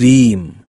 scream.